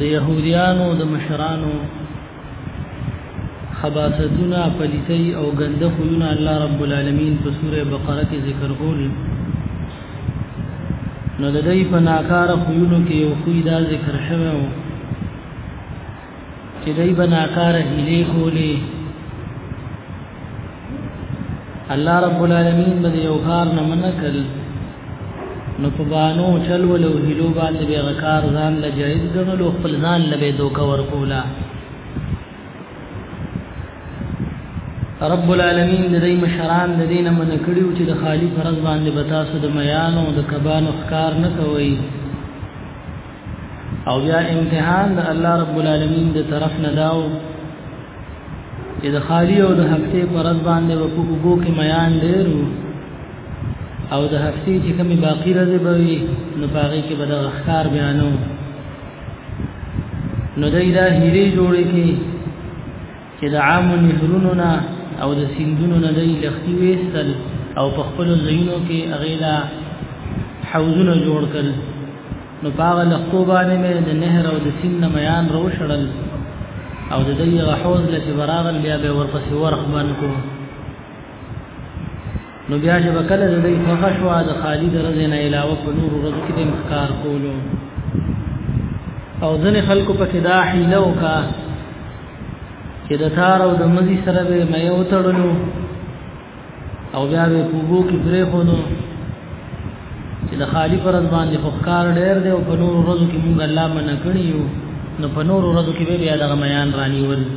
د يهوديانو د مشرانو خباستونه پلیتی او ګنده خوونه الله رب العالمین په سوره بقره کې ذکر کول نو د دې په ناکاره خوونه کې یو خوې دا ذکر شوی چې دای بناکار هلي کولی الله رب العالمین به یو کار نه منکل نو په بانو چل ولو هلو باندې به غکار ځان له جایز ګڼلو خپل ځان له به دوکا ورکولا رب العالمین د دې مشران د دینه من کړیو چې د خالی فرض باندې بتاسو د میانو د کبانو ښکار نه کوي او بیا امتحان د الله رب العالمین د طرف نه داو چې د خالی او د هفته پر ورځ باندې وکړو وګو کې میان ډیرو او د هفته چې کمی باقی راځي به نو پاره کې به د اخکار بیانو نو دای دا هیری جوړې کې چې د عام نهرونو نه او د سیندونو نه دی لختی وېستل او په خپل ځایونو کې اغیلا حوزونه جوړ کړل نو پاغه لختو باندې مې د نهر او د سیند نه میان روشړل او د دې غحوز لته براغل بیا به ورپسې ورخ باندې کو نو بیا چې وکړه د دې خوښه شو د خالد رضی نه علاوه په نور ورځو کې د انکار کولو او ځنې خلکو په کې دا حیله وکا چې د تار او د مزي سره به مې وتړلو او بیا به کوبو کې پرې خونو چې د خالی پر ځبان دي خکار ډېر دی او په نور ورځو کې موږ الله منه کړی یو نو په نور ورځو کې به بیا دغه میان رانی ورځي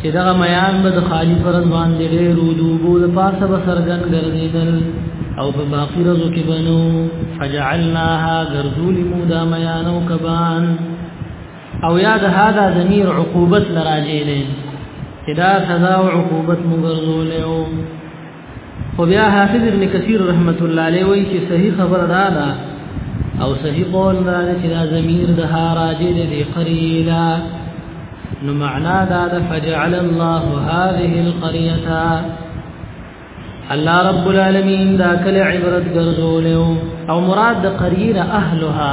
چې دغه میان به د خالی فرض باندې ډېر ودوبو د پاسه به سرګن ګرځیدل او په باقی رزو کې بنو فجعلناها غرذول مودا میان او کبان او یاد هاذا ضمیر عقوبت لراجې نه چې دا سزا او عقوبت مو ګرځولې خو بیا حافظ ابن کثیر رحمت الله علیه وایي چې صحیح خبر دا ده او صحیح قول دا ده چې دا ضمیر د ها راجل دی قریلا نو معنا دا ده فجعل الله هذه القريه الله رب العالمین دا کله عبرت ګرځولیو او مراد د قریره اهلها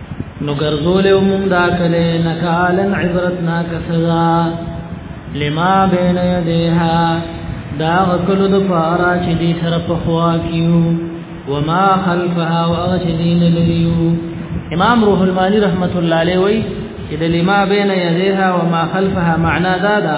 نو ګرځول موږ دا کله نکالن عبرتنا کسزا لما بین یدیها دا غکل د پارا چې دې سره په خوا کیو وما خلفها واغشدین لریو امام روح المانی رحمت الله علیه وی چې د لما بین یدیها وما خلفها معنا دا ده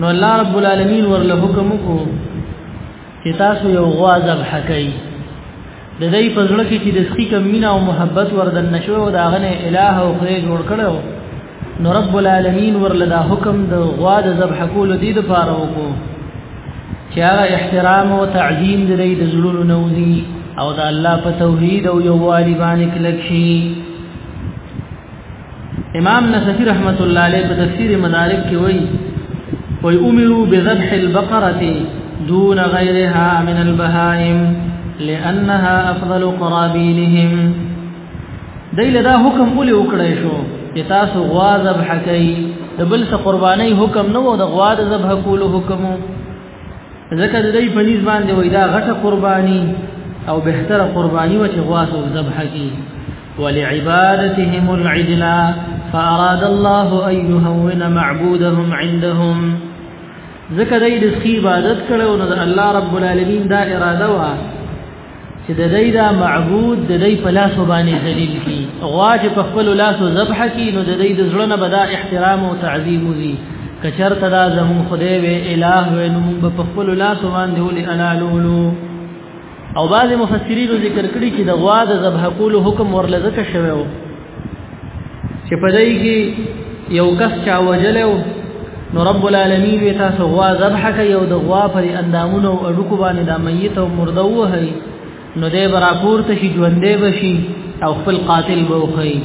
نو الله رب العالمین ورله حکم کو چې تاسو یو غوا ذبح کړئ د دې په ځړ کې چې د سخی کم مینا او محبت وردن نشو او دا غنه الٰه او خدای جوړ کړو نو رب العالمین ورله دا حکم د غوا د ذبح کولو دی د پاره وکړو چې هغه احترام او تعظیم د دې د زړونو نوځي او د الله په توحید او یووالي باندې کلک شي امام نصفی رحمت الله علیه په تفسیر مدارک کې وایي وای امروا بذبح البقره دون غيرها من البهائم لانها افضل قرابيلهم دایله دا حکم ولې وکړای شو چې تاسو غوا ذبح کړئ د بل څه قرباني حکم نه وو د غوا د ذبح کولو حکم ځکه د دې په نيز باندې وای دا غټه قرباني او بهتره قرباني و چې غوا سو ذبح کړي ولعبادتهم العجلا فاراد الله ان يهون معبودهم عندهم ځکه دای د سخی عبادت کړو نو الله رب العالمین دا اراده وا چې د دای دا معبود د دای په لاس باندې ذلیل کی غواج په خپل لاس ذبح کی نو د دای د زړه بدا احترام او تعظیم وی کچر تدا زمو خدای و الہ و نو په خپل لاس باندې ول انا لولو او بعض مفسرینو ذکر کړی چې د غوا د ذبح کولو حکم ورله ځکه شوی و چې په دای کې یو کس چا وجلو نو رب العالمین وی تاسو غوا ذبح کوي او د غوا پر اندامونو او اډوکو باندې د میت او مرده وهي نو دې برا پورته شي ژوندې بشي او خپل قاتل بوخي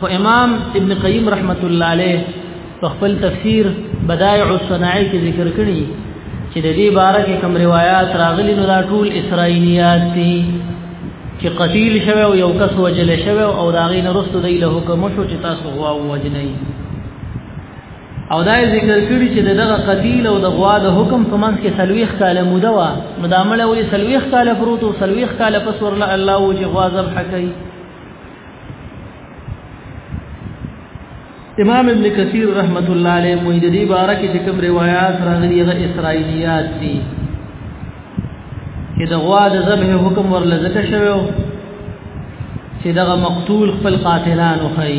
خو امام ابن قیم رحمت الله علیه په خپل تفسیر بدایع الصناعی کې ذکر کړی چې د دې باره کې کوم روایت راغلي نو دا ټول اسرایلیات دي چې قتیل شوی او یو کس وجل شوی او دا غي نرسته دی له حکم شو چې تاسو غوا وجنئ او دا ذکر کړی چې دغه قتیل او د غوا د حکم په منځ کې سلويخ کال موده وا نو دا عمل ولې سلويخ کال پروت او سلويخ کال پس ورله الله او چې غوا ذبح کوي امام ابن کثیر رحمت الله علیه موږ د دې باره کې کوم روایت راغلي هغه اسرایلیات دي چې د غوا د ذبح حکم ورله ځکه شوی چې دغه مقتول خپل قاتلان وخی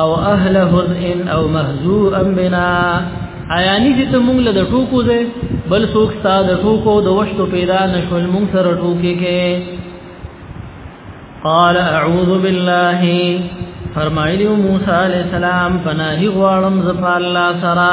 او اهل حزن او مهزوءا بنا ایانی چې ته مونږ له د ټوکو ځای بل څوک ستا د ټوکو د وشتو پیدا نشول مونږ سره ټوکې کې قال اعوذ بالله فرمایلی موسی علیہ السلام پناهی غواړم زفال الله سره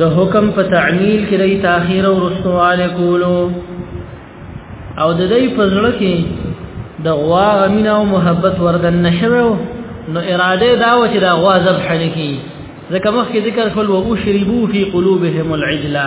د حکم په تعمیل کې ری تاخير او رسواله کولو او د دې په ځړه کې د غوا غمینا او محبت وردن نشوو نو اراده دا و چې دا غوا ذبح نکي ځکه مخکې ذکر شول او شربو فی قلوبهم العجله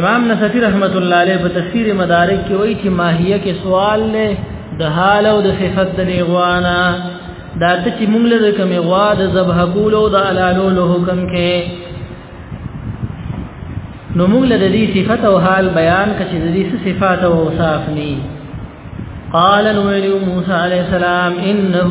امام نصفی رحمت الله علیه په تفسیر مدارک کې وایي چې ماهیه کې سوال له د حال او د صفت د نیغوانا دا ته چې موږ له کوم غوا د ذبح کول او د علالو له حکم کې نو موږ له دې صفت او حال بیان کړي د دې صفات او اوصاف ني قال نو موسی عليه السلام انه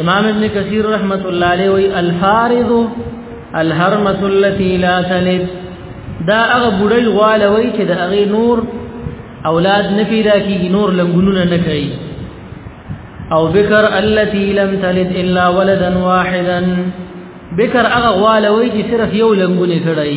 امام ابن کثیر رحمت الله علیه وی الفارض الهرمه التي لا تلد دا هغه بډای غواله وی چې د هغه نور اولاد نه پیدا کیږي نور لنګونونه نه کوي او بکر التي لم تلد الا ولدا واحدا بکر هغه غواله وی چې صرف یو لنګونه کړی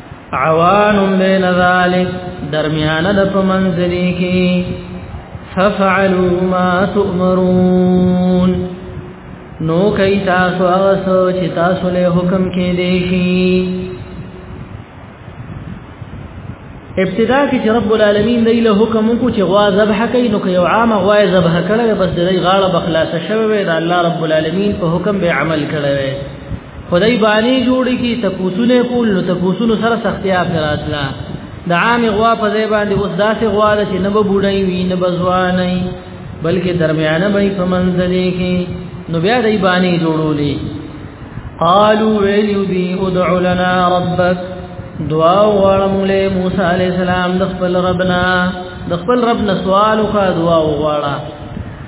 عوان بین ذالک درمیان د پمنځلی کی ففعلوا ما تؤمرون نو کئی تاسو هغه سوچ تاسو له حکم کې دی شي ابتدا کې چې رب العالمین دی له حکم کو چې غوا ذبح کوي نو یو عام غوا ذبح کړي بس دی غاړه بخلاص شوی دی الله رب العالمین په حکم به عمل کړي خدای باندې جوړ کی تپوسونه کول نو تپوسونو سره سختیا پر اصله د عام غوا په ځای باندې اوس داسې غوا ده چې نه به بوډای وي نه به ځوان نه بلکې درمیانه به په منځل کې نو بیا دای باندې جوړولې قالو ویلو دی ادع لنا ربک دعا وغواړم له موسی علی السلام د خپل ربنا د خپل رب نه سوال وکړه دعا وغواړه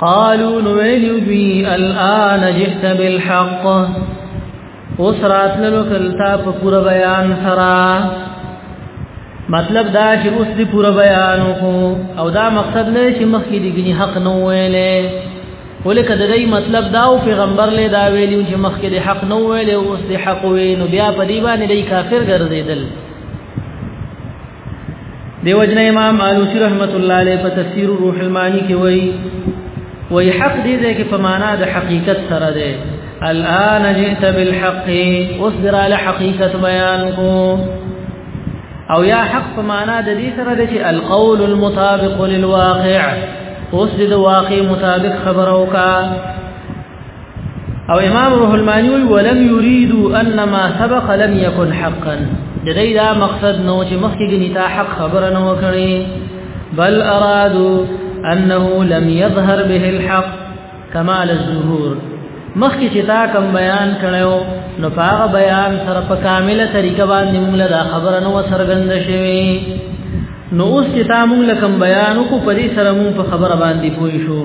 قالوا نویلو دوی الان جئت بالحق اوس راتللو کلتا په پورا بیان سره مطلب دا چې اوس دی پورا بیان او دا مقصد نه چې مخکې دی غني حق نه ویلې ولیکه د دې مطلب دا او پیغمبر له دا ویلی چې مخکې د حق نو ویلې او اوس د حق وینو بیا په دی باندې د کافر ګرځیدل دیو جن امام علوسی رحمت الله علیه په تفسیر روح المانی کې وایي وای حق دې دې کې په معنا د حقیقت سره ده الان جئت بالحق اصدر على حقیقت بیان کو او یا حق په معنا د دې سره ده چې القول المطابق للواقع اوس د واقع مطابق خبرو کا او امام روح المانی وی ولم یریدوا ان ما سبق لم یکن حقا د دې دا مقصد نو چې مخکې غنی تا حق خبره نه وکړي بل ارادو انه لم يظهر به الحق کمال الظهور مخکې چې تا کوم بیان کړو نو هغه بیان سره په کامله طریقه باندې موږ له خبره نو سرګند شوي نو اوس چې تا موږ لکم بیان کو پرې سره موږ په خبره باندې پوي شو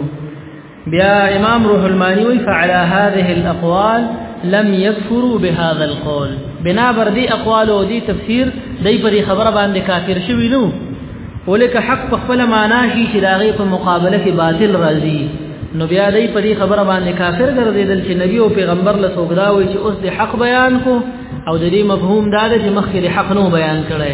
بیا امام روح المانی وی فعلى هذه الاقوال لم يكفروا بهذا القول بنا بر دې اقوال او دې تفسیر دای پر خبره باندې کافر شوی نو ولیک حق په خپل معنا شي چې داغه په مقابله کې باطل راځي نو بیا دې په دې خبره باندې کافر ګرځیدل چې نبی او پیغمبر له سوګدا وي چې اوس د حق بیان کو او د دې مفهوم دا دی چې مخکې د حق نو بیان کړي